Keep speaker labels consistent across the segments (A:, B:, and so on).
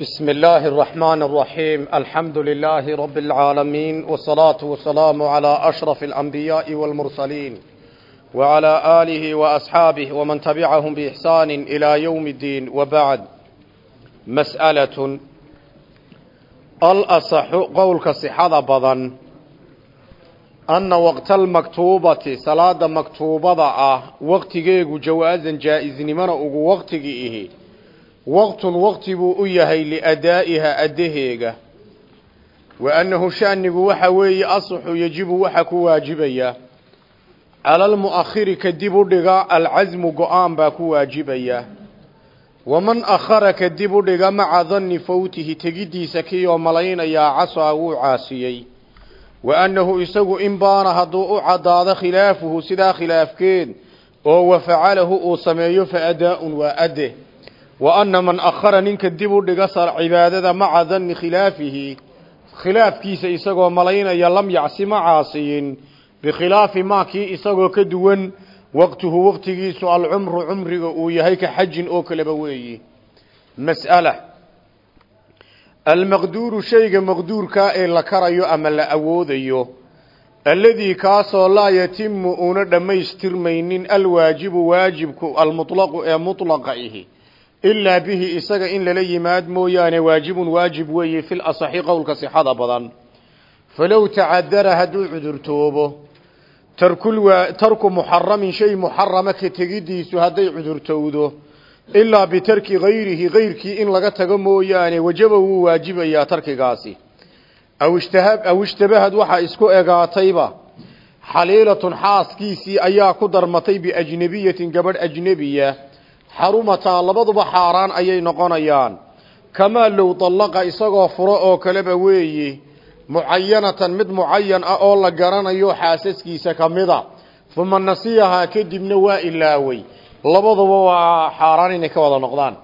A: بسم الله الرحمن الرحيم الحمد لله رب العالمين والصلاة والسلام على أشرف الأنبياء والمرسلين وعلى آله وأصحابه ومن تبعهم بإحسان إلى يوم الدين وبعد مسألة الأصح قولك صحة بضن أن وقت المكتوبة صلاة مكتوبة وقت جوازا جائز من وقت إيه waqtun waqti buu u yahay liadaa'iha addaheega. Wa annahu sha'nigu waxa weeye asaxu yejibu waxa ku waajibaya. Cala almu'akhiri ka dib u dhiga alcasmu go'aan baa ku waajibaya. Waman akhara ka dib u dhiga maca danni fawtihi tegiddiisa kii oo malaynayaa casaa wuu caasiyey. Wa annahu isagu in baana hadduu u caddaado khilaafuhu sidaa khilaafkeed oo wa facalahu uu sameeyo fa adaa-un waa adde wa anna man akhara ninka dib u dhiga cibaadada maca danni khilaafihi khilaafkiisa isagoo malaynaya lam yacsi ma caasiyin bikhilaafi maa kii isagoo ka duwan waqtuhu waqtigiisu alcumru cumriga uu yahay ka xajin oo kaleba weeyi. Mas'ala. Almaqduuru shayga maqduurkaa ee la karayo ama la awoodayo alladii kaasoo laa yatimu una dhammaystirmaynin alwaajibu waajibku almutlaqu ee mutlaqa ihi ilaa bihi isaga in lala yimaad mooyaane waajibun waajib weeye fil asaxi qowlka sixada badan. Falow tacadara hadduu cudurtoobo tarku muxaramin shay muxarama ka tegiddiisu hadday cudurtowdo ilaa bitarki gayrihi gayrkii in laga tago mooyaane wajaba wuu waajibayaa tarkigaasi. Aw ishtabahad waxaa isku egaatayba xaliilatun xaaskiisii ayaa ku darmatay biajnebiyatin gabadh ajnebiya xarumataa labaduba xaaraan ayay noqonayaan. Kamaa low dallaqa isagoo furo oo kaleba weeye mucayanatan mid mucayan ah oo la garanayo xaasaskiisa ka mida uma nasiyahaa kadibna waa ilaaway. Labaduba waa xaaraan inay ka wada noqdaan.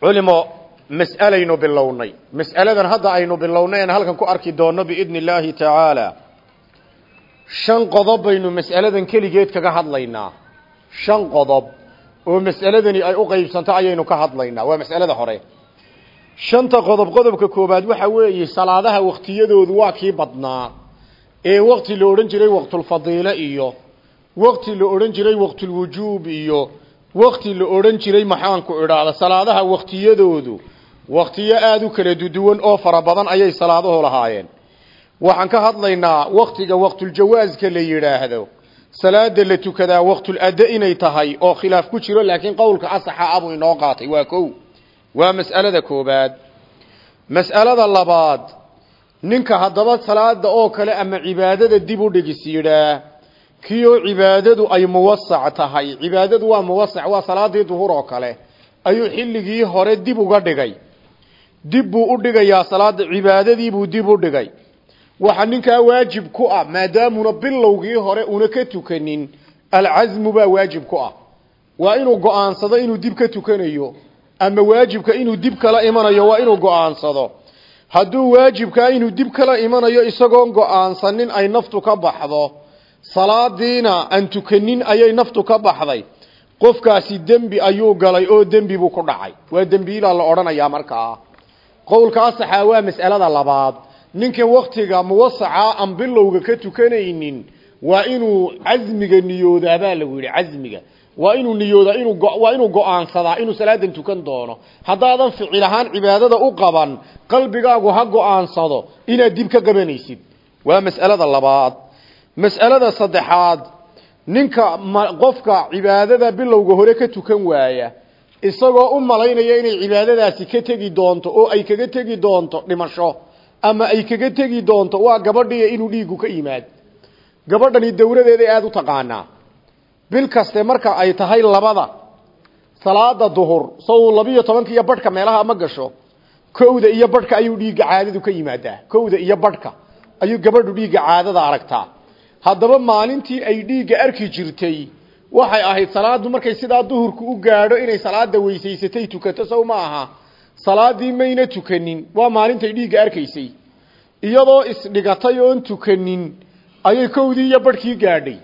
A: Culimo mas'alaynu bilownay. Mas'aladan hadda aynu bilownay aan halkan ku arki doonno biidni illaahi tacaala shan qodob baynu mas'aladan keligeed kaga hadlaynaa shan qodob oo mas'aladani ay u qaybsanto ayaynu ka hadlaynaa. Waa mas'alada hore. Shanta qodob qodobka koobaad waxa weeye salaadaha waktiyadoodu waa kii badnaa ee waqti la odhan jiray waqtulfadiile iyo waqti la odhan jiray waqtulwujuub iyo waqti la odhan jiray maxaanku idhaahda salaadaha waktiyadoodu waktiyo aada u kala duduwan oo fara badan ayay salaaduhu lahaayeen. Waxaan ka hadlaynaa waktiga waqtuljawaaska la yidhaahdo salaada la tukadaa waqtul adda inay tahay oo khilaaf ku jiro laakiin qowlka asaxa abuu inoo qaatay. Waa kow. Waa mas'alada koobaad. Mas'alada labaad ninka haddaba salaada oo kale ama cibaadada dib u dhigis yidhaa cibaadadu ay muwasac tahay. Cibaadadu waa muwasac waa salaadii duhur oo kale. Ayuu xilligii hore dib uga dhigay. Dib buu u dhigayaa salaada cibaadadiibuu dib u dhigay waxa ninkaa waajib ku ah maadaamuna bilowgii hore una ka tukanin alcasmu baa waajib ku ah. Waa inuu go'aansado inuu dib ka tukanayo ama waajibka inuu dib kala imanayo waa inuu go'aansado. Hadduu waajibkaa inuu dib kala imanayo isagoon go'aansanin ay naftu ka baxdo. Salaadiina aan tukanin ayay naftu ka baxday. Qofkaasi dembi ayuu galay oo dembi buu ku dhacay. Waa dembiilaa la odhanayaa markaa. Qowlka asaxaa waa mas'alada labaad ninkan waktiga muwasaca aan bilowga ka tukanaynin waa inuu casmiga niyoodaa baa lagu yidhi casmiga waa inuu niyoodaa inuu waa inuu go'aansadaa inuu salaadan tukan doono. Haddaadan ficil ahaan cibaadada u qaban qalbigaagu ha go'aansado inaad dib ka qabanaysid. Waa mas'alada labaad. Mas'alada saddexaad ninka qofka cibaadada bilowga hore ka tukan waaya isagoo u malaynaya inay cibaadadaasi ka tegi doonto oo ay kaga tegi doonto dhimasho ama ay kaga tegi doonto waa gabadhiya inuu dhiiggu ka yimaad. Gabadhani dawladeeday aada u taqaanaa. Bil kaste marka ay tahay labada salaada duhur saw labiyo tobanka iyo badhka meelaha ma gasho kowda iyo badhka ayuu dhiigga caadadu ka yimaadaa. Kowda iyo badhka ayuu gabadhu dhiigga caadada aragtaa. Haddaba maalintii ay dhiigga arki jirtay waxay ahayd salaadu markay sidaa duhurku u gaadho inay salaada weysaysatay tukato sow ma aha salaadii mayna tukanin. Waa maalintay dhiigga arkaysay. Iyadoo isdhigatay oon tukanin ayay kowdii iyo barhkii gaadhay.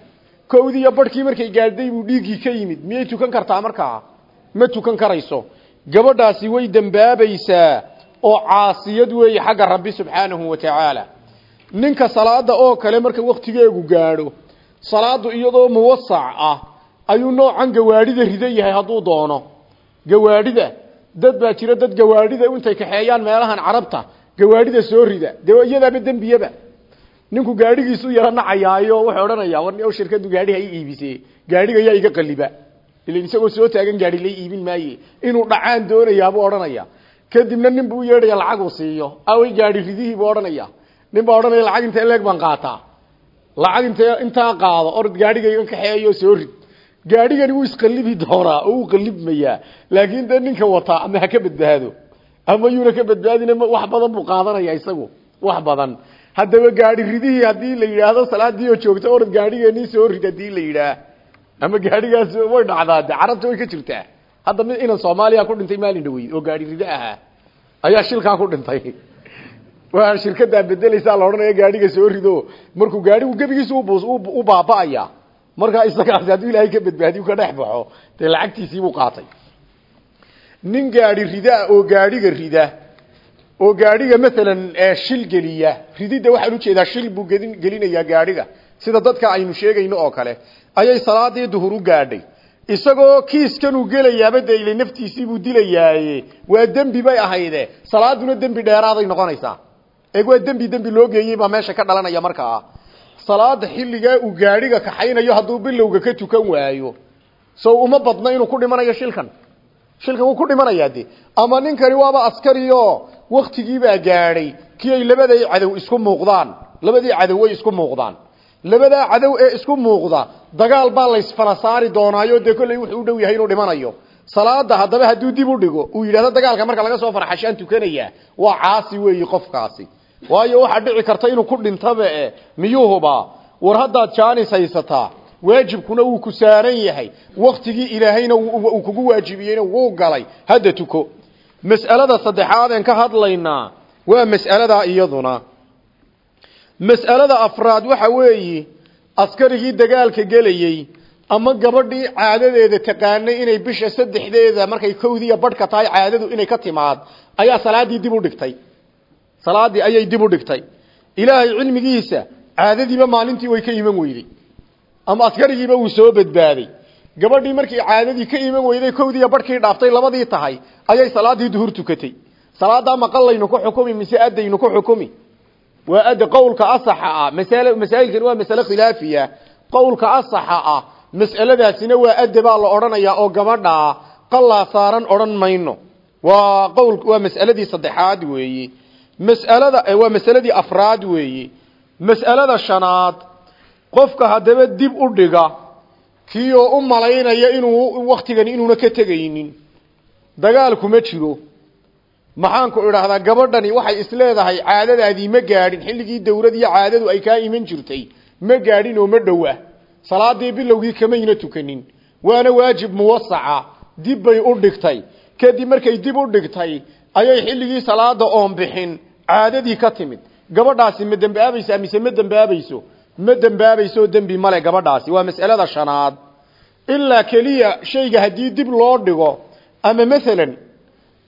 A: Kowdii iyo barhkii markay gaadhay buu dhiiggii ka yimid. Miyay tukan kartaa markaa? Ma tukan karayso. Gabadhaasi way dembaabaysaa oo caasiyad weeye xagga rabbi subxaanahu wa tacaala. Ninka salaada oo kale marka wakhtigeegu gaadho salaadu iyadoo muwasac ah ayuu noocan gawaadhida rida yahay hadduu doono. Gawaadhida dad baa jira dad gawaadhida intay kaxeeyaan meelahan carabta. Gawaadhida soo rida. Dee iyadaaba dembiyaba. Ninku gaadhigiisu yaro nacayaayo wuxuu odhanayaa war shirkadu gaadhi ha i iibise gaadhiga yaa iga qaliba. Ilan isagoo soo taagan gaadhi la iibin maaye. Inuu dhacaan doonayaabuu odhanaya kadibna nin buu yeedhaya lacaguu siiyo. Away gaadhi ridihii buu odhanaya nin baa odhanaya lacag intee leeg baan qaataa lacag intee intaa qaado. Orod gaadhigayga kaxeeyo soo rid gaadhigani wuu isqalibi doonaa oo wuu qalibmayaa laakiin dee ninka wataa ama ka badbaado. Ama yuuna ka badbaadin wax badan buu qaadanaya isagu. Wax badan. Haddaba gaadhi ridihii haddii la yidhaahdo salaadii oo joogta orod gaadhigeenii soo rid haddii la yidhaah. Ama gaadhigaas way dhacdaa carabta way ka jirtaa. Hadda mid inan soomaaliya ku dhintay maalin dhaweyd oo gaadhi ride ahaa ayaa shilkaa ku dhintay. Waa shirkadaa bedelaysaa la odhanaya gaadhiga soo rido markuu gaadhigu gebigiisa u baaba'aya markaa isagaasi hadduu ilaahay ka badbaadiyu ka dhex baxo dee lacagtiisiibuu qaatay. Nin gaadhi ridaa oo gaadhiga rida oo gaadhiga maalan shil geliya rididda waxaan u jeedaa shil buu gelin gelinayaa gaadhiga. Sida dadka aynu sheegayno oo kale ayay salaadii duhur u gaadhay. Isagoo kiiskanuu gelayaaba de ile naftiisiibuu dilayaaye. Waa dembi bay ahayde. Salaaduna dembi dheeraaday noqonaysaa. Eeg waa dembi dembi loo geeyey baa meesha ka dhalanaya markaa salaada xilligaa uu gaadhiga kaxaynayo hadduu bilowga ka tukan waayo. So uma badna inuu ku dhimanayo shilkan. Shilkan wuu ku dhimanayaa de ama ninkani waaba askariyo waktigiibaa gaadhay kii ay labaday cadow isku muuqdaan. Labadii cadow way isku muuqdaan. Labadaa cadow ee isku muuqda dagaal baa laysfala saari doonaayo dee kolley wuxuu u dhow yahay inuu dhimanayo. Salaada haddaba hadduu dib u dhigo uu yidhahdo dagaalka marka laga soo farxashaan tukanayaa waa caasi weeyi qofkaasi waayo waxaa dhici karta inuu ku dhintaba e miyuuhuba war haddaad jaanis haysataa waajibkuna wuu ku saaran yahay. Waktigii ilaahayna uu kugu waajibiyeyna wuu galay. Hadda tuko. Mas'alada saddexaadeen ka hadlaynaa waa mas'aladaa iyaduna. Mas'alada afraad waxa weeyi askarigii dagaalka gelayey ama gabadhii caadadeeda taqaanay inay bisha saddexdeeda markay kowdiiya badhka tahay caadadu inay ka timaad ayaa salaadii dib u dhigtay salaadii ayay dib u dhigtay. Ilaahay cilmigiisa caadadiiba maalintii way ka iman weyday. Ama askarigiiba wuu soo badbaaday. Gabadhii markii caadadii ka iman weyday kowdiiya badhkii dhaaftay labadii tahay ayay salaadii duhur tukatay. Salaadaa maqalaynu ku xukumi mise adaynu ku xukumi? Waa ada qowlka asaxa ah. Masal masaa'ilkan waa masale khilaafiya. Qowlka asaxa ah mas'aladaasina waa adde baa la odhanayaa oo gabadhaa qalaa saaran odhan mayno. Waa qowl waa mas'aladii saddexaad weeye mas'alada waa masaladii afraad weeye mas'alada shanaad qofka haddaba dib u dhiga kii oo u malaynaya inuu waktigan inuuna ka tegaynin. Dagaal kuma jiro. Maxaanku idhaahdaa gabadhani waxay isleedahay caadadaadii ma gaadhin. Xilligii dawlad iyo caadadu ay kaa iman jirtay. Ma gaadhin oo ma dhowa salaadii bilowgii kamayna tukanin. Waana waajib muwasaca. Dib bay u dhigtay. Kadib markay dib u dhigtay ayay xilligii salaada oon bixin caadadii ka timid. Gabadhaasi ma dembaabaysaa mise ma dembaabayso ma dembaabayso dembi male gabadhaasi. Waa mas'alada shanaad. Ilaa keliya shayga haddii dib loo dhigo ama maalan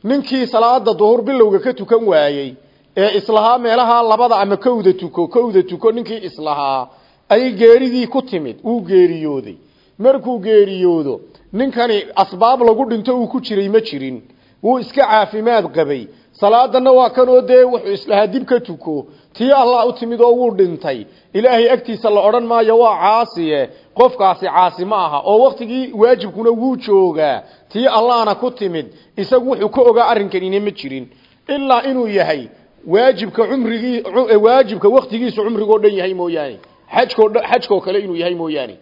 A: ninkii salaada duhur bilowga ka tukan waayey ee islahaa meelaha labada ama kowda tuko kowda tuko ninkii islahaa ayay geeridii ku timid. Wuu geeriyooday. Markuu geeriyoodo ninkani asbaab lagu dhinto uu ku jiray ma jirin. Wuu iska caafimaad qabay salaadana waa kanoo dee wuxuu islahaa dib ka tuko. Tii allah u timid oo wuu dhintay. Ilaahay agtiisa la odhan maayo waa caasiye. Qofkaasi caasi ma aha. Oo waktigii waajibkuna wuu joogaa. Tii allahna ku timid. Isagu wuxuu ka ogaa arrinkanina ma jirin. Ilaa inuu yahay waajibka cumrigii waajibka waktigiisu cumrigoo dhan yahay mooyaane. Xajko xajkoo kale inuu yahay mooyaane.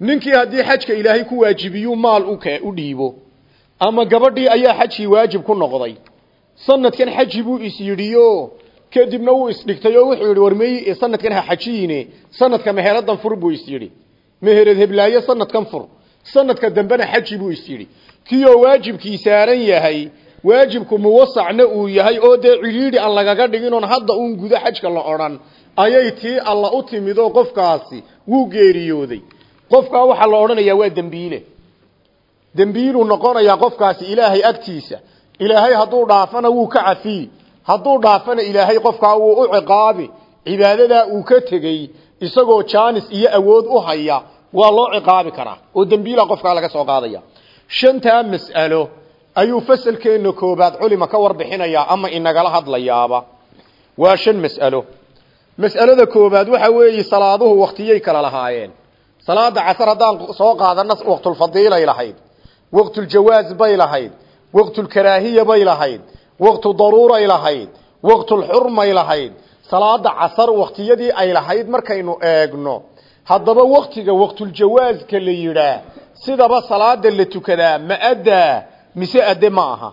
A: Ninkii haddii xajka ilaahay ku waajibiyuu maal u dhiibo ama gabadhii ayaa xajkii waajib ku noqday. Sanadkan xaji buu is yidhiyo kadibna wuu isdhigtay oo wuxuu yidhi warmey sanadkan ha xajiyiine. Sanadka meheradan fur buu is yidhi. Mehered heblaaye sanadkan fur. Sanadka dambena xaji buu is yidhi. Kii oo waajibkii saaran yahay waajibku muwasacna uu yahay oo dee cidhiidhi aan lagaga dhiginoon hadda uun gudo xajka la odhan ayay tii alla u timid oo qofkaasi wuu geeriyooday. Qofkaa waxaa la odhanayaa waa dembiile dembiiluu noqonayaa qofkaasi ilaahay agtiisa. Ilaahay hadduu dhaafana wuu ka cafiyi hadduu dhaafana ilaahay qofkaa wuu u ciqaabi. Cibaadadaa uu ka tegey isagoo jaanis iyo awood u haya waa loo ciqaabi karaa oo dembiila qofkaa laga soo qaadaya. Shantaa mas'alo ayuu fasalkeenna koobaad culima ka warbixinayaa ama inagala hadlayaaba. Waa shan mas'alo. Mas'alada koobaad waxa weeye salaaduhu waktiyay kala lahaayeen. Salaada casar haddaan soo qaadana waqtulfadiilay lahayd waqtuljawaaz bay lahayd. Waqtulkaraahiya bay lahayd. Waqtu daruuray lahayd. Waqtulxurmay lahayd. Salaada casar waktiyadii ay lahayd markaynu eegno. Haddaba waktiga waqtuljawaazka la yidhaah sidaba salaada la tukadaa ma addaa mise adde ma aha.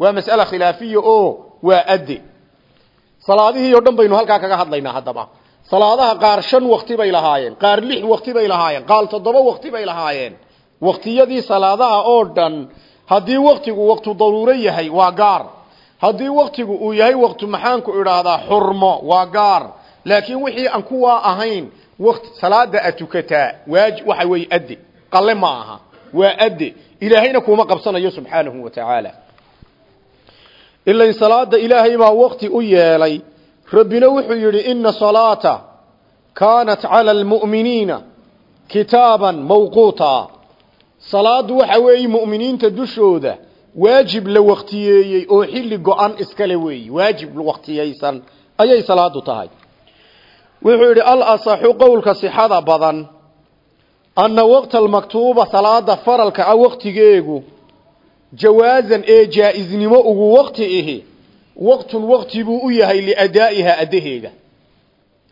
A: Waa mas'ala khilaafiya oo waa adde. Salaadihii oo dhan baynu halkaa kaga hadlaynaa haddaba. Salaadaha qaar shan wakti bay lahaayeen qaar lix wakti bay lahaayeen qaar toddoba wakti bay lahaayeen waktiyadii salaadaha oo dhan haddii waktigu waktu daruuro yahay waa gaar. Haddii waktigu uu yahay waktu maxaanku idhaahdaa xurmo waa gaar. Laakiin wixii aan kuwaa ahayn wt salaada ad tukataa waaj waxa weeye adde qalle ma aha waa adde ilaahayna kuma qabsanayo subxaanahu wa tacaala. Ilain salaada ilaahay baa wakti u yeelay. Rabbina wuxuu yidhi ina salaata kaanat cala almu'miniina kitaaban mawquuta salaadu waxa weeye mu'miniinta dushooda waajib la waktiyeeyey oo xilli go-an iskale weeyi. Waajib waktiyaysan ayay salaadu tahay. Wuxuu yidhi alasaxu qowlka sixada badan anna waqta almaktuuba salaada faralka a waktigeegu jawaazan ee jaa-iznimo ugu wakti ihi waqtun wakti buu u yahay liadaa'iha addaheega.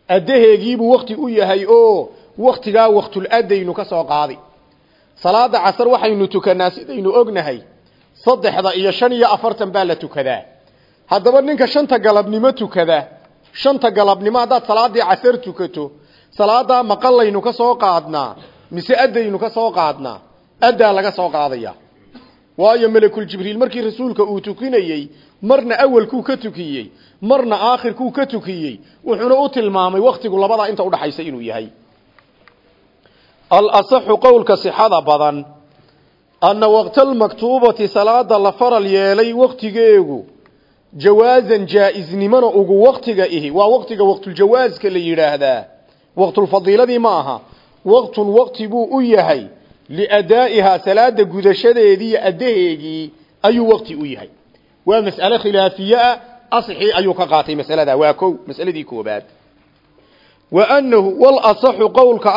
A: Addaheegiibuu wakti u yahay oo waktigaa waqtuladaynu ka soo qaadi salaada casar waxaynu tukanaa sidaynu ognahay saddexda iyo shan iyo afartan baa la tukadaa. Haddaba ninka shanta galabnimo tukada shanta galabnimo haddaad salaadii casar tukato salaadaa maqalaynu ka soo qaadnaa mise addaynu ka soo qaadnaa addaa laga soo qaadaya. Waayo melekul jibriil markii rasuulka uu tukinayey marna awalkuu ka tukiyey marna aakhirkuu ka tukiyey wuxuuna u tilmaamay waktigu labadaa inta udhaxaysa inuu yahay alasaxu qowlka sixada badan anna waqtalmaktuubati salaada la faral yeelay waktigeegu jawaazan jaa-isnimona ugu waktiga ihi. Waa waktiga waqtuljawaaska la yidhaahdaa. Waqtulfadiiladii ma aha. Waqtun waqti buu u yahay liadaa'ihaa salaada gudashadeedii addaheegii ayuu waqti u yahay. Waa mas'ale khilaafiye ah. Asxii ayuu ka qaatay masalada waa kow masaladii koobaad wa annahu wal asaxu qowlka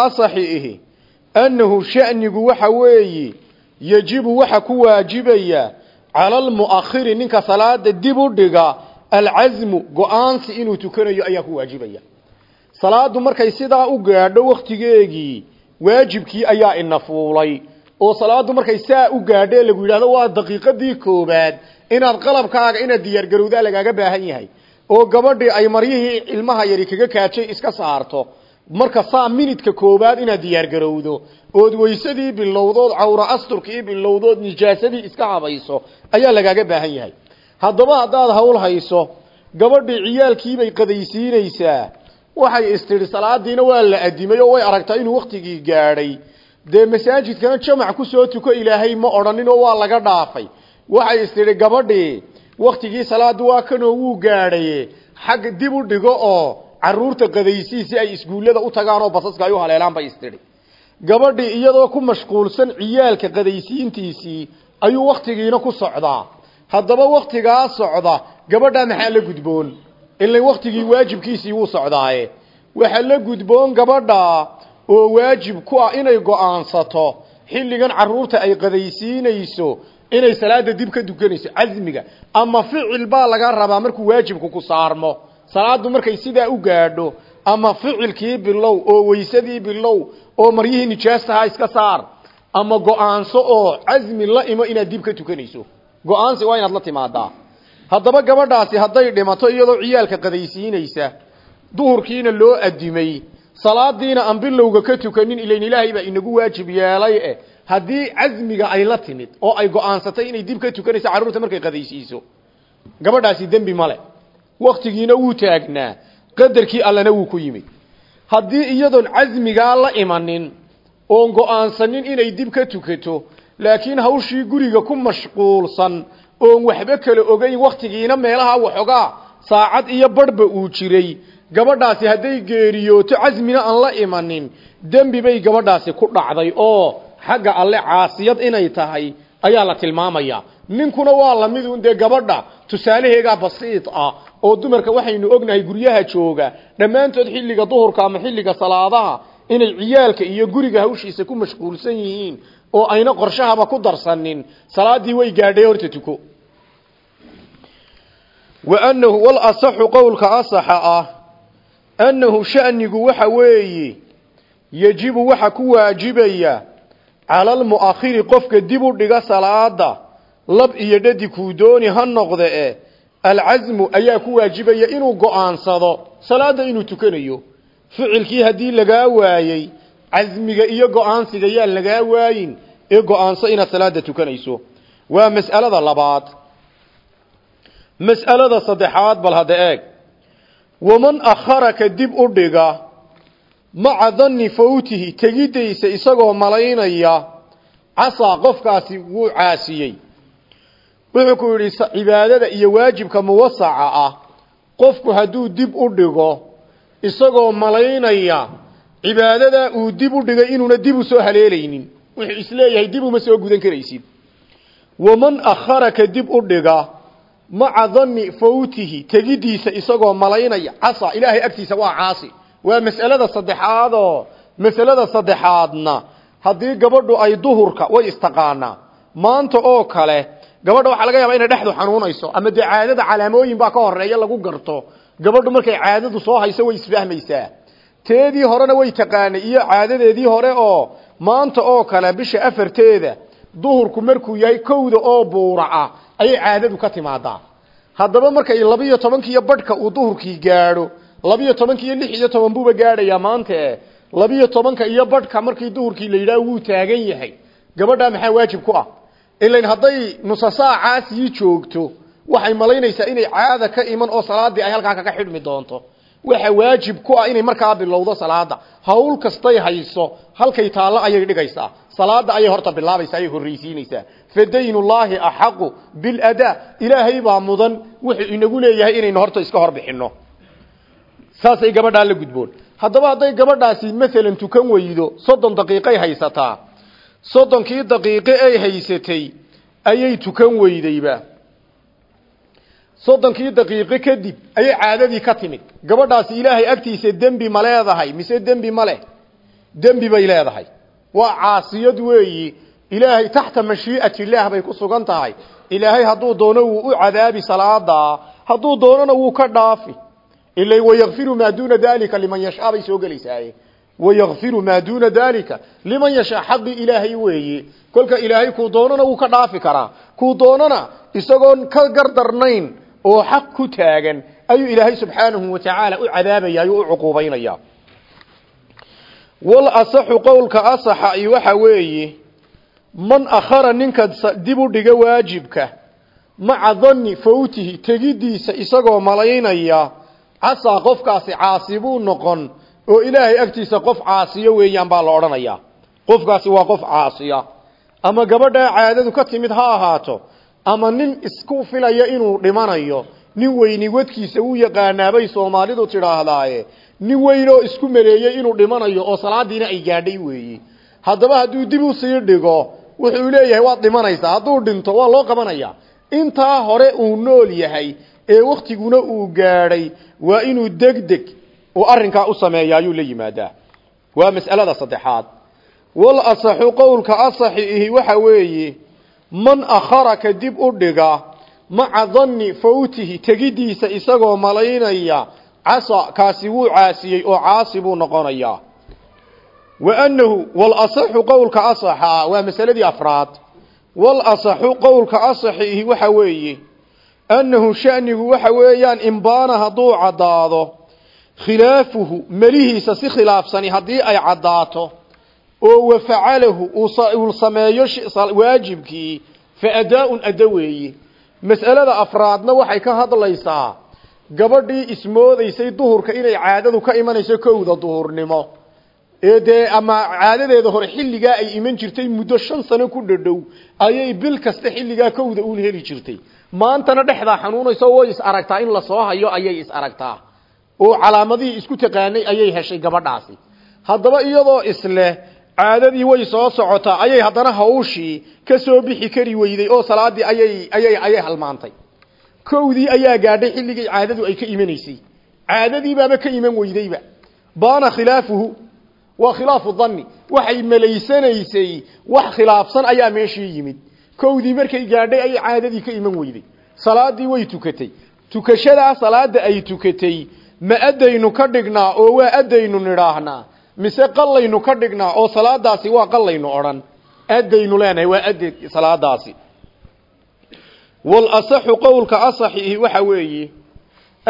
A: annahu sha'nigu waxa weeyi yajibu waxa ku waajibaya cala almu'akhiri ninka salaada dib u dhiga alcasmu go'aansi inuu tukanayo ayaa ku waajibaya. Salaadu markay sidaa u gaadho wakhtigeegii waajibkii ayaa ina fuulay. Oo salaadu markay saa u gaadho lagu yidhahdo waa daqiiqadii koobaad inaad qalabkaaga inaad diyaargarowdaa lagaaga baahan yahay. Oo gabadhii ay maryihii ilmaha yari kaga kaajay iska saarto marka saa minidka koobaad inaad diyaargarowdo ood weysadii bilowdood cawra asturkii bilowdood nijaasadii iska habayso ayaa lagaaga baahan yahay. Haddaba haddaad hawl hayso gabadhii ciyaalkiibay qadaysiinaysaa. Waxay istidhi salaadiina waa la adimay oo way aragtaa inuu waktigii gaadhay. Dee masaajidkana jamac ku soo tuko ilaahay ma odhanin oo waa laga dhaafay. Waxay istidhi gabadhii waktigii salaadu waa kanoo wuu gaadhaye xag dib u dhigo oo carruurta qadaysii si ay iskuullada u tagaan oo basaska ay u haleelaan bay istidhi gabadhii iyadoo ku mashquulsan ciyaalka qadaysiintiisii ayuu waktigiina ku socdaa. Haddaba waktigaa socda gabadhaa maxaa la gudboon? Ilan waktigii waajibkiisii wuu socdaaye. Waxaa la gudboon gabadha oo waajib ku ah inay go'aansato xilligan carruurta ay qadaysiinayso inay salaada dib ka dukanayso casmiga ama ficil baa laga rabaa markuu waajibku ku saarmo salaadu markay sidaa u gaadho ama ficilkii bilow oo weysadii bilow oo maryihii nijaastahaa iska saar ama go'aanso oo casmi la imo inaad dib ka tukanayso. Go'aansi waa inaad la timaadaa. Haddaba gabadhaasi hadday dhimato iyadoo ciyaalka qadaysiinaysa duhurkiina loo adimay salaadiina aan bilowga ka tukanin ilayn ilaahay baa inagu waajib yeelay eh haddii casmiga ay la timid oo ay go'aansatay inay dib ka tukanayso carruurta markay qadaysiiso. Gabadhaasi dembi male waktigiina wuu taagnaa. Qadarkii allana wuu ku yimid. Haddii iyadoon casmigaa la imanin oon go'aansanin inay dib ka tukato laakiin hawshii guriga ku mashquulsan oon waxba kala ogeyn wakhtigiina meelaha waxoogaa saacad iyo barhba uu jiray. Gabadhaasi hadday geeriyooto casmina aan la imanin dembi bay gabadhaasi ku dhacday. Oo xagga alle caasiyad inay tahay ayaa la tilmaamayaa. Ninkuna waa la mid un dee gabadha tusaalaheegaa basiid ah oo dumarka waxaynu ognahay guryaha jooga dhammaantood xilliga duhurka ama xilliga salaadaha inay ciyaalka iyo guriga hawshiisa ku mashquulsan yihiin oo ayna qorshahaba ku darsanin salaadii way gaadhay horta tuko. Wa annahu wal asaxu qowlka asaxa ah annahu sha'nigu waxa weeye yajibu waxa ku waajibaya cala almu'akhiri qofka dib u dhiga salaada lab iyo dhadi kuu dooni ha noqde e alcasmu ayaa ku waajibaya inuu go'aansado salaada inuu tukanayo. Ficilkii haddii lagaa waayey casmiga iyo go'aansiga yaa lagaa waayin ee go'aanso inaad salaada tukanayso. Waa mas'alada labaad. Mas'alada saddexaad bal hadda eeg. Waman akharaka dib u dhiga maca danni fawtihi tegidaysa isagoo malaynaya casaa qofkaasi wuu caasiyey wuxuu ku yidhi cibaadada iyo waajibka muwasaca ah. Qofku hadduu dib u dhigo isagoo malaynaya cibaadadaa uu dib u dhigay inuuna dib u soo haleelaynin. Wuxuu is leeyahay dib uma soo gudan karaysid. Waman akharaka dib u dhiga maca danni fawtihi tegidiisa isagoo malaynaya casa ilaahay agtiisa waa caasi. Waa mas'alada saddexaadoo masalada saddexaadna haddii gabadhu ay duhurka way istaqaanaa maanta oo kale gabadha waxaa laga yaabaa inay dhexdu xanuunayso ama dee caadada calaamooyin baa ka horreeya lagu garto. Gabadhu markay caadadu soo hayso way isfahmaysaa. Teedii horena way taqaanay iyo caadadeedii hore oo maanta oo kale bisha afarteeda duhurku markuu yahay kowda oo buura ah ayay caadadu ka timaadaa. Haddaba markay labiyo tobankiiyo badhka uu duhurkii gaadho labiyo tobanka iyo lix iyo toban buuba gaadhayaa maanta e labiyo tobanka iyo badhka markii duhurkii la yidhaah wuu taagan yahay. Gabadhaa maxaa waajib ku ah ilan hadday nusa saacaasii joogto waxay malaynaysaa inay caada ka iman oo salaadii ay halkaa kaga xidhmi doonto. Waxa waajib ku ah inay markaa bilowdo salaada. Hawl kastay hayso halkay taallo ayay dhigaysaa. Salaada ayay horta bilaabaysaa ayay horreysiinaysaa. Fadaynullaahi axaqu biladaa ilaahay baa mudan wuxuu inagu leeyahay inaynu horta iska horbixinno. Saasay gabadhaa la gudboon. Haddaba hadday gabadhaasi maalan tukan weydo soddon daqiiqay haysataa soddonkii daqiiqe ay haysatay ayay tukan weydayba. Soddonkii daqiiqo kadib ayay caadadii ka timid. Gabadhaasi ilaahay agtiisa dembi ma leedahay mise dembi ma leh? Dembi bay leedahay. Waa caasiyad weeyi. Ilaahay taxta mashii'ati illaah bay ku sugan tahay. Ilaahay hadduu doono wuu u cadaabi salaadaa hadduu doonona wuu ka dhaafi. Ila wayakfiru maa duuna dalika liman yashaa bay soo gelaysaaye wayakfiru maa duuna dalika liman yashaa xaqi ilaahay weeye kolka ilaahay kuu doonana wuu ka dhaafi karaa kuu doonana isagoon ka gardarnayn oo xaq ku taagan ayuu ilaahay subxaanahu wa tacaala u cadaabaya ayuu u cuquubaynaya wal asaxu qowlka asaxa i waxa weeye man akhara ninka dib u dhiga waajibka maca danni fawtihi tegidiisa isagoo malaynaya casaa qofkaasi caasi noqon oo ilaahay agtiisa qof caasiyo weeyaan baa la odhanayaa. Qofkaasi waa qof caasiya. Ama gabadhaa caadadu ka timid ha ahaato ama nin isku filaya inuu dhimanayo nin weyni wadkiisa u yaqaanaabay soomaalidu tidhaahdaaye nin weynoo isku maleeyey inuu dhimanayo oo salaadiina ay gaadhay weeye haddaba hadduu dib u sii dhigo wuxuu leeyahay waad dhimanaysaa hadduu dhinto waa loo qabanaya intaa hore uu nool yahay ee waktiguna uu gaadhay waa inuu degdeg uu arrinkaa u sameeya ayuu la yimaadaa. Waa mas'alada saddexaad. Wal asaxu qowlka asaxi ihi waxa weeye man akharaka dib u dhiga maca danni fawtihi tegidiisa isagoo malaynaya casa kaasi wuu caasiyey oo caasi buu noqonayaa wa annahu wal asaxu qowlka asaxa waa masaladii afraad. Wal asaxu qowlka asaxi ihi waxa weeye annahu sha'nigu waxa weeyaan imbaana hadduu caddaado khilaafuhu melihiisa si khilaafsani haddii ay caddaato oo wafacalahu uu sameeyo waajibkii fa adaa-un addo weeye mas'alada afraadna waxay ka hadlaysaa gabadhii ismoodaysay duhurka inay caadadu ka imanayso kowda duhurnimo. Ee dee ama caadadeeda hore xilligaa ay iman jirtay muddo shan sano ku dhadhow ayay bil kasta xilligaa kowda uun heli jirtay. Maantana dhexdaa xanuunayso way is aragtaa in la soo hayo ayay is aragtaa oo calaamadihii isku taqaanay ayay heshay gabadhaasi. Haddaba iyadoo isleh caadadii way soo socotaa ayay haddana hawshii ka soo bixi kari weyday oo salaadii ayay ayay ayay halmaantay. Kowdii ayaa gaadhay xilligii caadadu ay ka imanaysay. Caadadii baaba ka iman weydayba. Baana khilaafuhu waa khilaafu dhanni. Waxay malaysanaysay wax khilaafsan ayaa meeshii yimid. Kowdii markay gaadhay ayay caadadii ka iman weyday. Salaadii way tukatay. Tukashadaa salaada ay tukatay ma adaynu ka dhignaa oo waa adaynu nidhaahnaa mise qallaynu ka dhignaa oo salaadaasi waa qallaynu odhan. Adaynu leenahay waa ade salaadaasi. Walasaxu qowlka asaxihi waxa weeye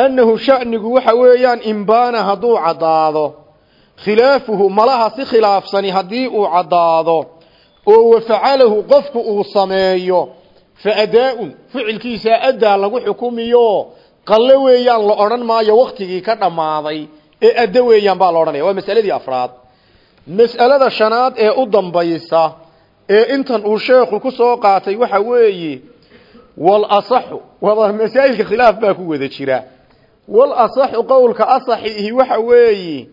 A: annahu sha'nigu waxa weeyaan imbaana hadduu caddaado khilaafuhu malaha si khilaafsani haddii uu caddaado oo wafacalahu qofku uu sameeyo fa adaa-un ficilkiisaa addaa lagu xukumiyo qalle weeyaan la odhan maayo waktigii ka dhammaaday ee addo weeyaan baa la odhanaya. Waa masaladii afraad. Mas'alada shanaad ee u dambaysa ee intan uu sheekhu ku soo qaatay waxa weeye wal asaxu wada masaa'ilka khilaaf baa ku wada jira. Wal asaxu qowlka asaxihi waxa weeye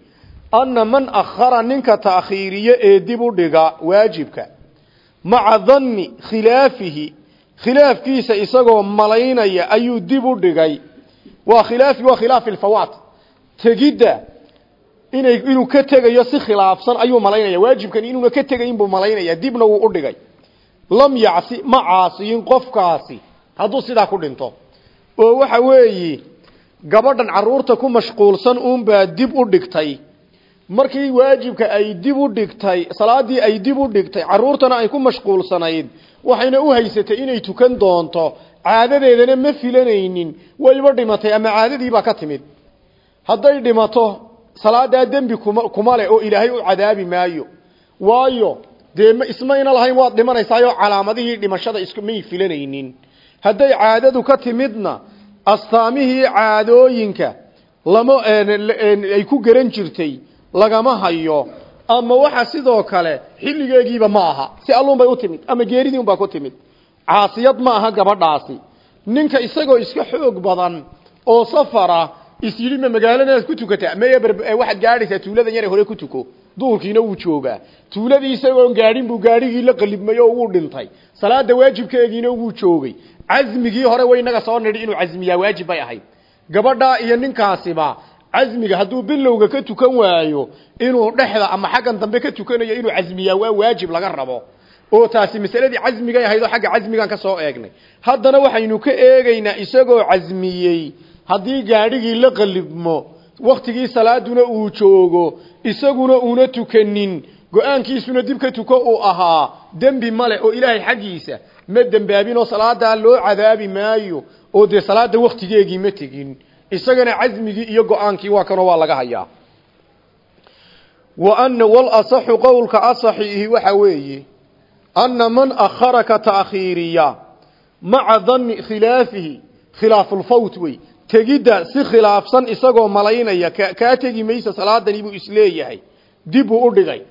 A: anna man akhara ninka ta'khiiriye ee dib u dhiga waajibka maca danni khilaafihi khilaafkiisa isagoo malaynaya ayuu dib u dhigay waa khilaafi waa khilaafi alfawaat tegidda inay inuu ka tegayo si khilaafsan ayuu malaynaya. Waajibkani inuuna ka tegayin buu malaynaya. Dibna wuu u dhigay. Lam yacsi ma caasiyin qofkaasi. Hadduu sidaa ku dhinto. Oo waxa weeye gabadhan carruurta ku mashquulsan uunbaa dib u dhigtay. Markii waajibka ay dib u dhigtay salaadii ay dib u dhigtay carruurtana ay ku mashquulsanayd waxayna u haysatay inay tukan doonto caadadeedana ma filanaynin. Wayba dhimatay ama caadadiibaa ka timid. Hadday dhimato salaadaa dembi kuma kuma leh oo ilaahay u cadaabi maayo. Waayo dee ma ismayna lahayn waad dhimanaysaayoo calaamadihii dhimashada ismay filanaynin. Hadday caadadu ka timidna astaamihii caadooyinka lama ay ku garan jirtay lagama hayo. Ama waxa sidoo kale xilligeegiiba ma aha. Si alluun bay u timid ama geeridii unbaa ku timid caasiyad ma aha gabadhaasi. Ninka isagoo iska xoog badan oo safara is yidhi ma magaaladaad ku tukataa maya waxaad gaadhaysaa? Tuuladan yare hore ku tuko. Duurkiina wuu joogaa. Tuuladii isagoon gaadhin buu gaadhigii la qalibmay oo wuu dhintay. Salaada waajibkeegiina wuu joogay. Casmigii hore waynaga soo nidhi inuu casmiyaa waajib bay ahayd. Gabadhaa iyo ninkaasiba casmiga hadduu bilowga ka tukan waayo inuu dhexda ama xaggan dambe ka tukanayo inuu casmiyaa waa waajib laga rabo oo taasi masaladii casmigay ahayd oo xagga casmigan ka soo eegnay. Haddana waxaynu ka eegaynaa isagoo casmiyey haddii gaadhigii la qalibmo waktigii salaaduna uu joogo isaguna uuna tukanin go'aankiisuna dib ka tuko uu ahaa dembi male oo ilaahay xaggiisa ma dembaabin oo salaadaa loo cadaabi maayo oo dee salaada waktigeegii ma tegin. Isagana casmigii iyo go'aankii waa kanoo waa laga hayaa. Wa ana walasaxu qowlka asaxiihi waxa weeye man akharaka ta'khiiriya maca danni khilaafihi khilaafulfawt wey tegidda si khilaafsan isagoo malaynaya kaa tegi maysa salaadani buu is leeyahay dib buu u dhigay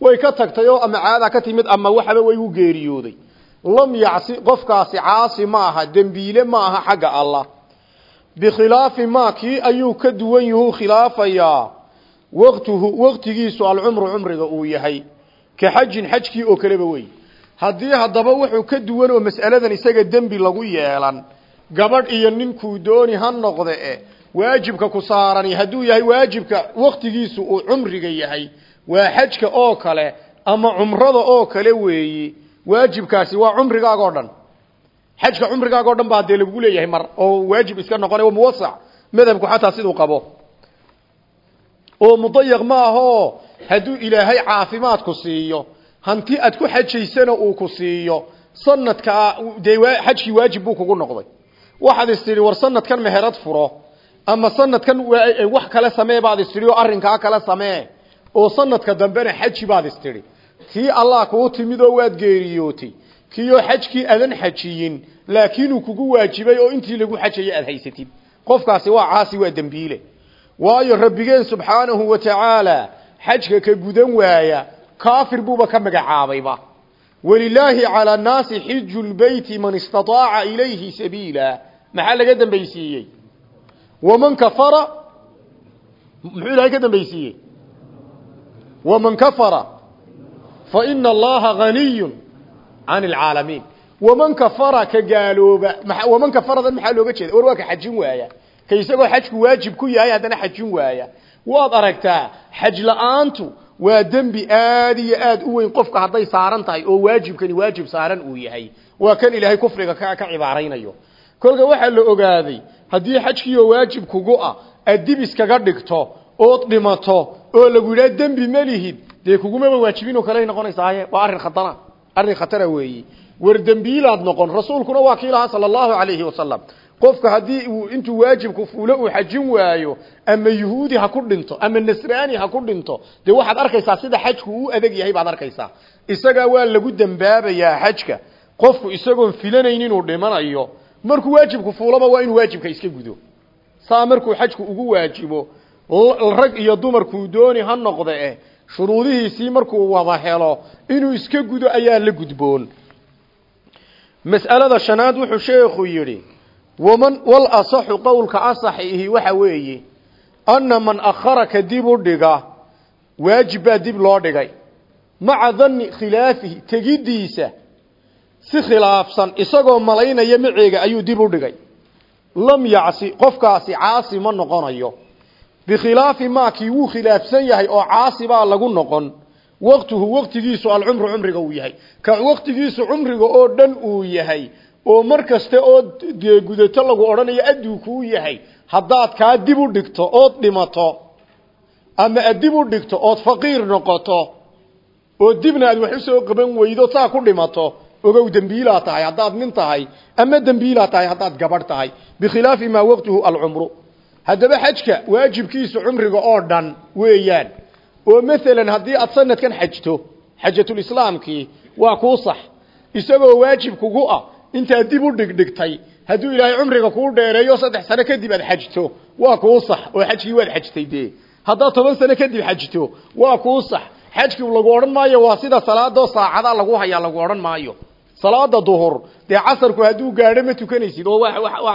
A: way ka tagtay oo ama caada ka timid ama waxaba way u geeriyooday lam yacsi qofkaasi caasi ma aha dembiile ma aha xagga allah bikhilaafi maa kii ayuu ka duwan yuhuu khilaafayaa waqtuhu waqtigiisu alcumru cumriga uu yahay ka xajin xajkii oo kaleba wey haddii haddaba wuxuu ka duwan oo mas'aladan isaga dembi lagu yeelan. Gabadh iyo ninkuu dooni ha noqde e waajibka ku saarani. Hadduu yahay waajibka waktigiisu uu cumriga yahay. Waa xajka oo kale ama cumrada oo kale weeyi waajibkaasi waa cumrigaaga o dhan. Xajka cumrigaaga o dhan baa dee lagu leeyahay mar oo waajib iska noqonay waa muwasac madhabku xataa siduu qabo. Oo mudayaq ma ahoo hadduu ilaahay caafimaadku siiyo hanti aad ku xajaysana uu ku siiyo. Sanadkaa dee xajkii waajib buu kugu noqday. Waxaad is tidhi war sanadkan meherad furo ama sanadkan wax kale samee baad is tidhi oo arrinkaa kale samee oo sanadka dambena xaji baad is tidhi kii allah kuu timid oo waad geeriyootay kiioo xajkii adan xajiyin laakiinuu kugu waajibay oo intii lagu xajayay aad haysatid. Qofkaasi waa caasi waa dembiile waayo rabbigeen subxaanahu wa tacaala xajka ka gudan waaya kaafir buuba ka magacaabayba. Walilaahi calaa annaasi xiju lbeyti man istataaca ilayhi sabiila. Maxaa laga dambaysiiyey? Waman kafara muxuu ilahay ka dambaysiiyey? Waman kafara fa ina allaha ganiyun can alcaalamiin waman kafara ka gaalooba waman kafaradan maxaa looga jeeda war waa ka xajin waaya. Ka isagoo xajku waajib ku yahay haddana xajin waaya. Waad aragtaa xaj la'aantu waa dembi aad iyo aad u weyn. Qofka hadday saaran tahay oo waajibkani waajib saaran uu yahay waa kan ilaahay kufriga ka ka cibaaraynayo. Kolka waxaa la ogaaday haddii xajkiioo waajib kugu ah aad iskaga dhigto ood dhimato oo lagu yidhaha dembi ma lihid. Dee kugumaba waajibin oo kaley noqonaysaaye waa arrin khatara arrin khatara weeyi. War dembiilaad noqon rasuulkuna waa kii lahaa sala allahu calayhi wasalam qofka haddii uu intuu waajibku fuulo uu xajin waayo ama yuhuudi ha ku dhinto ama nasraani ha ku dhinto dee waxaad arkaysaa sida xajku uu adag yahay baad arkaysaa. Isagaa waa lagu dembaabayaa xajka. Qofku isagoon filanayn inuu dhimanayo markuu waajibku fuulaba waa inuu waajibka iska gudo. Saa markuu xajku ugu waajibo rag iyo dumarkuu dooni ha noqde eh shuruudihiisii markuu wada helo inuu iska gudo ayaa la gudboon. Mas'alada shanaad wuxuu sheekhu yidhi waman wal asaxu qowlka asaxihi waxa weeye anna man akharaka dib u dhiga waajib baa dib loo dhigay. Maca danni khilaafihi tegiddiisa si khilaafsan isagoo malaynaya maceega ayuu dib u dhigay. Lam yacsi qofkaasi caasi ma noqonayo. Bikhilaafi maakii wuu khilaafsan yahay oo caasi baa lagu noqon. Waqtuhu waqtigiisu alcumru cumriga uu yahay. Ka waqtigiisu cumriga oo dhan uu yahay oo mar kasta oo gudato lagu odhanayo adduu kuu yahay haddaad kaa dib u dhigto ood dhimato ama aad dib u dhigto ood faqiir noqoto oo dibna aad wax u soo qaban weydo saa ku dhimato ogow dembiilaa tahay haddaad nin tahay ama dembiilaa tahay haddaad gabadh tahay bikhilaafi maa waqtuhu alcumru. Haddaba xajka waajibkiisu cumriga oo dhan weeyaan. Oo maalan haddii aad sanadkan xajto xajatulislaamkii waa kuu sax. Isagoo waajib kugu ah intaad dib u dhigdhigtay hadduu ilaahay cumriga kuu dheereeyo saddex sano kadib aad xajto. Waa kuu sax. Oo xajkii waad xajtay dee. Haddaad toban sano kadib xajto waa kuu sax. Xajkii lagu odhan maayo waa sida salaadoo saacada lagu hayaa lagu odhan maayo. Salaada duhur. Dee casarku hadduu gaadho ma tukanaysid? Oo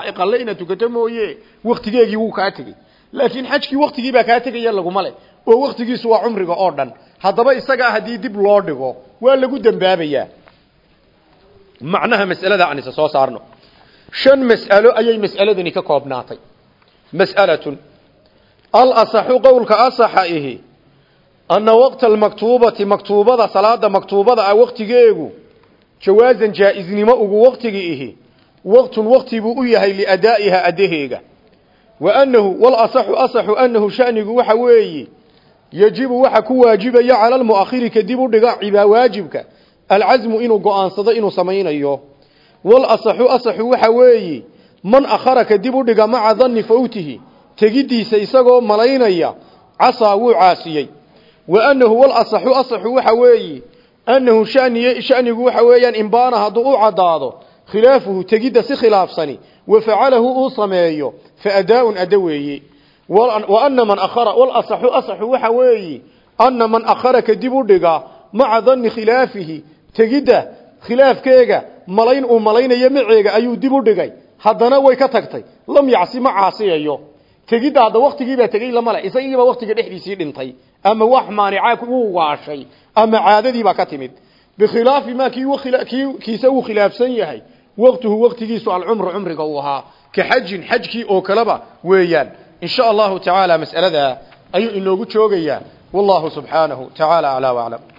A: iqalle inaad tukato mooye. Waktigeegii wuu kaa tegey. Laakiin xajkii waktigii baa kaa tegaya laguma leh oo waktigiisu waa cumriga oo dhan. Haddaba isagaa haddii dib loo dhigo waa lagu dembaabayaa macnaha mas'alada aan isa soo saarno. Shan mas'alo ayay mas'aladani ka koobnaatay. Mas'alatun alasaxu qowlka asaxa ihi anna waqta almaktuubati maktuubada salaada maktuubada ah waktigeegu jawaazan jaa-iznimo ugu waqtigi waqtun waqti u yahay liadaa'iha addaheega wa annahu walasaxu asaxu annahu shanigu waxa weeye yajibu waxa ku waajibaya cala almu'akhiri kadib u dhiga cibaa waajibka alcasmu inuu go'aansado inuu samaynayo. Wal asaxu asaxu waxa weeye man akhara kadib u dhiga maca danni fawtihi tegiddiisa isagoo malaynaya casaa wuu caasiyey. Wa annahu wal asaxu asaxu waxa weeye annahu shaniy shanigu waxa weeyaan imbaana hadduu u caddaado khilaafuhu tegidda si khilaafsani wa facalahu uu sameeyo fa adaa-un addo weeye wa anna man akhara wal asaxu asaxu waxa danni khilaafihi tegidda khilaafkeega malayn uu malaynayo maceega ayuu dib u dhigay. Haddana way ka tagtay. Lam yacsi ma caasiyayo. Tegidda hadda waktigiibaa tegey lamale isagiibaa waktiga dhexdiisii dhintay. Ama wax maanica uu waashay. Ama caadadiibaa ka timid. Bikhilaafi kii kiisa uu khilaafsan yahay waqtuhu waqtigiisu alcumru cumriga uu ahaa. Ka xajin xajkii oo kaleba weeyaan. In sha allahu tacaala mas'aladaa ayuu inoogu joogayaa. Wallahu subxaanahu tacaala aclaa waclam